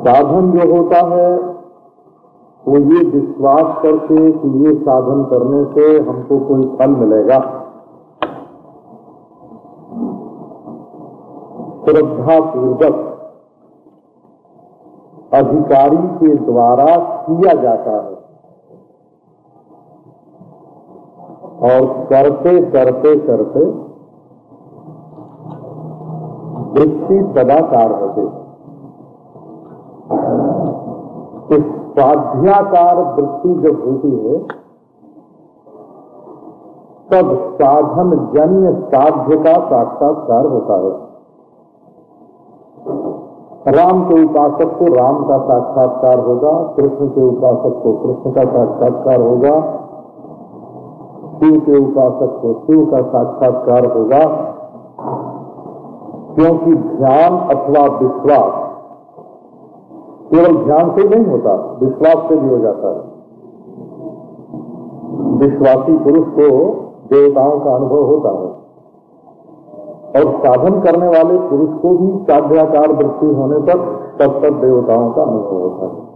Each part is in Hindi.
साधन जो होता है, वो ये विश्वास करके कि ये साधन करने से हमको कोई फल मिलेगा। श्रद्धा पूर्वक अधिकारी के द्वारा किया जाता है। और करते करते करते वृत्ति सदाकार होते। तो स्वाध्याकार वृत्ति जब होती है, तब साधन जन्य साध्य का साक्षात्कार होता है। राम के उपासक को राम का साक्षात्कार होगा, कृष्ण के उपासक को कृष्ण का साक्षात्कार होगा, शिव के उपासक को शिव का साक्षात्कार होगा, क्योंकि ध्यान अथवा विश्वास केवल ध्यान से ही नहीं होता, विश्वास से भी हो जाता है। विश्वासी पुरुष को देवताओं का अनुभव होता है। और साधन करने वाले पुरुष को भी साध्याकार वृत्ति होने पर तब तक देवताओं का अनुभव होता है।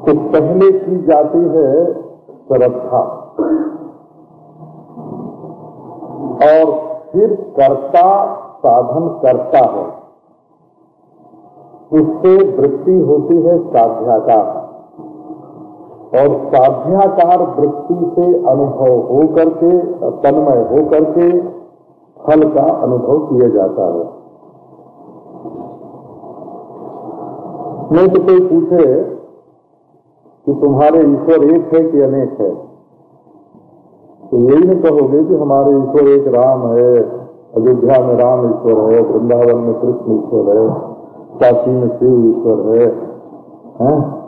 तो पहले की जाती है श्रद्धा। और फिर कर्ता साधन करता है। उससे वृत्ति होती है साध्याकार और साध्याकार वृत्ति से अनुभव हो करके तन्मय हो करके फल का अनुभव किया जाता है। नहीं तो कोई पूछे कि तुम्हारे ईश्वर एक है कि अनेक है? तो यही नहीं कहोगे कि हमारे ईश्वर एक राम है, अयोध्या में राम ईश्वर है, वृंदावन में कृष्ण ईश्वर है। काशी में शिव ईश्वर है, है?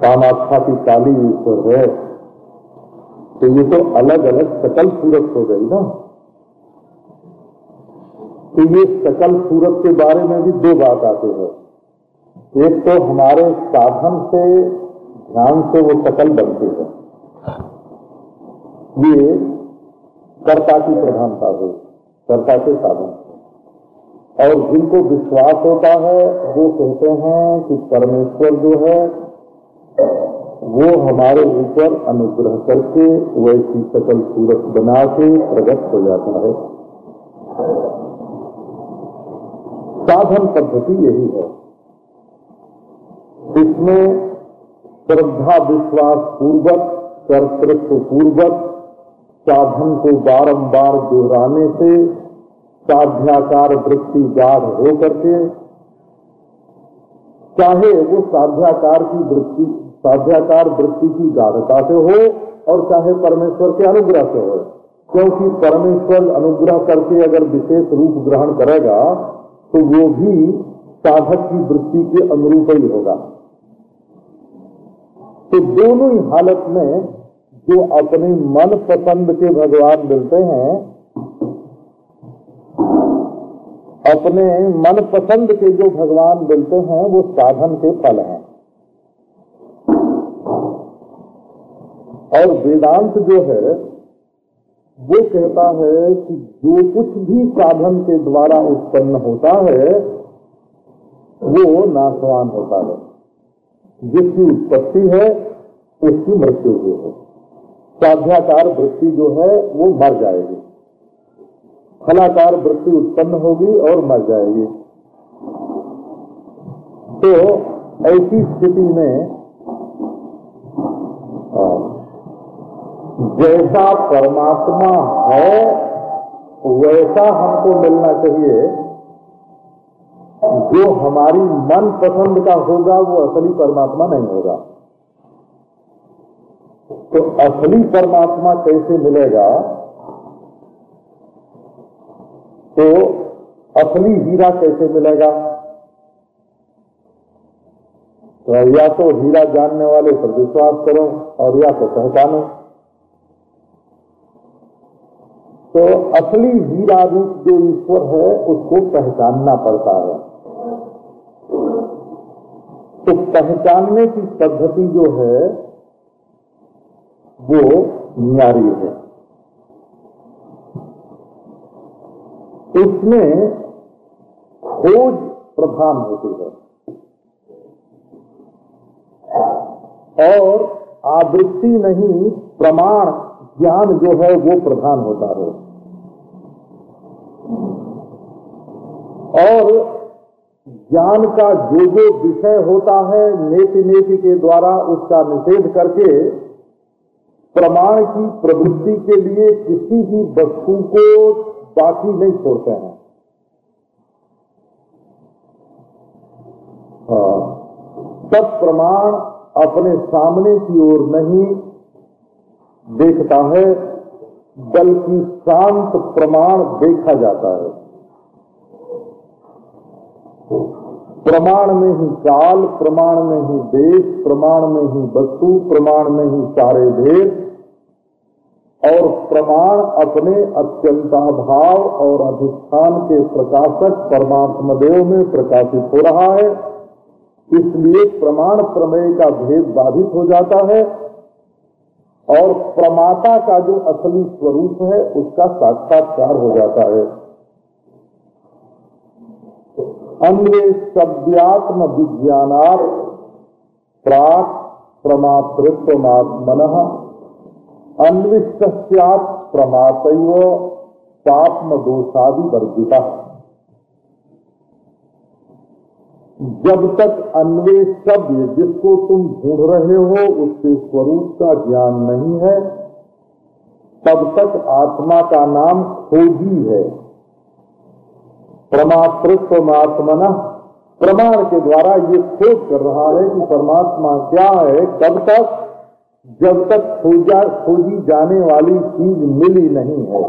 कामाख्या की काली ईश्वर है। तो ये तो अलग अलग सकल सूरत हो गई ना। तो ये सकल सूरत के बारे में भी दो बात आते हैं। एक तो हमारे साधन से ध्यान से वो सकल बनते हैं। ये कर्ता की प्रधानता है कर्ता के साधन। और जिनको विश्वास होता है, वो कहते हैं कि परमेश्वर जो है, वो हमारे ऊपर अनुग्रह करके वैसी सकल सूरत बना के प्रगट हो जाता है। साधन पद्धति यही है। इसमें श्रद्धा, विश्वास पूर्वक, कर्तृत्व पूर्वक साधन को बारंबार दोहराने से साध्याकार वृत्ति गाढ़ हो करके, चाहे वो साध्याकार की वृत्ति, साध्याकार वृत्ति की गाढ़ता से हो और चाहे परमेश्वर के अनुग्रह से हो। क्योंकि परमेश्वर अनुग्रह करके अगर विशेष रूप ग्रहण करेगा तो वो भी साधक की वृत्ति के अनुरूप ही होगा। तो दोनों ही हालत में जो अपने मन पसंद के भगवान मिलते हैं अपने मन पसंद के जो भगवान मिलते हैं, वो साधन के फल हैं। और वेदांत जो है, वो कहता है कि जो कुछ भी साधन के द्वारा उत्पन्न होता है, वो नाशवान होता है। जिसकी उत्पत्ति है, उसकी मृत्यु भी है। साध्याकार वृत्ति जो है, वो मर जाएगी। फलाकार वृत्ति उत्पन्न होगी और मर जाएगी। तो ऐसी स्थिति में जैसा परमात्मा है, वैसा हमको मिलना चाहिए। जो हमारी मन पसंद का होगा, वो असली परमात्मा नहीं होगा। तो असली परमात्मा कैसे मिलेगा? तो असली हीरा कैसे मिलेगा? तो या तो हीरा जानने वाले पर विश्वास करो और या तो पहचानो। तो असली हीरा रूप जो ईश्वर है, उसको पहचानना पड़ता है। तो पहचानने की पद्धति जो है, वो न्यारी है। उसमें खोज प्रधान होती है। और आवृत्ति नहीं, प्रमाण ज्ञान जो है वो प्रधान होता है। और ज्ञान का जो जो विषय होता है नेति नेति के द्वारा उसका निषेध करके प्रमाण की प्रवृत्ति के लिए किसी भी वस्तु को बाकी नहीं छोड़ते हैं। हाँ, सब प्रमाण अपने सामने की ओर नहीं देखता है बल्कि शांत प्रमाण देखा जाता है। प्रमाण में ही काल प्रमाण में ही देश प्रमाण में ही वस्तु प्रमाण में ही सारे भेद और प्रमाण अपने अत्यंताभाव और अधिष्ठान के प्रकाशक परमात्मा देव में प्रकाशित हो रहा है। इसलिए प्रमाण प्रमेय का भेद बाधित हो जाता है और प्रमाता का जो असली स्वरूप है, उसका साक्षात्कार हो जाता है। अन्य शब्दात्म विज्ञानात् प्राक प्रमातृत्वमात्मन अन्विष्ट प्रमात पापम दोषादि वर्जिता जब तक अन्वेष शब्द जिसको तुम ढूंढ रहे हो, उसके स्वरूप का ज्ञान नहीं है, तब तक आत्मा का नाम खोजी है। प्रमातृत्व आत्मना प्रमाण के द्वारा ये खोज कर रहा है कि परमात्मा क्या है तब तक जब तक खोजा खोजी जाने वाली चीज़ मिली नहीं है,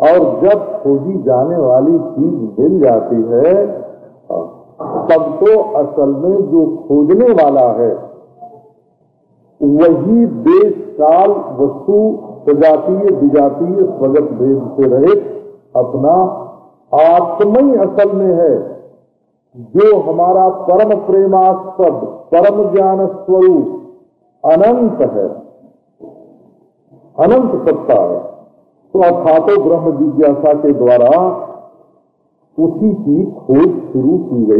और जब खोजी जाने वाली चीज़ मिल जाती है, तब तो असल में जो खोजने वाला है, वही देश काल वस्तु सजातीय, विजातीय, स्वगत भेद से रहित अपना आत्मा ही असल में है, जो हमारा परम प्रेमास्पद, परम ज्ञान स्वरूप अनंत है। अनंत सत्ता है। तो अर्थातो ब्रह्म जिज्ञासा के द्वारा उसी की खोज शुरू की गई।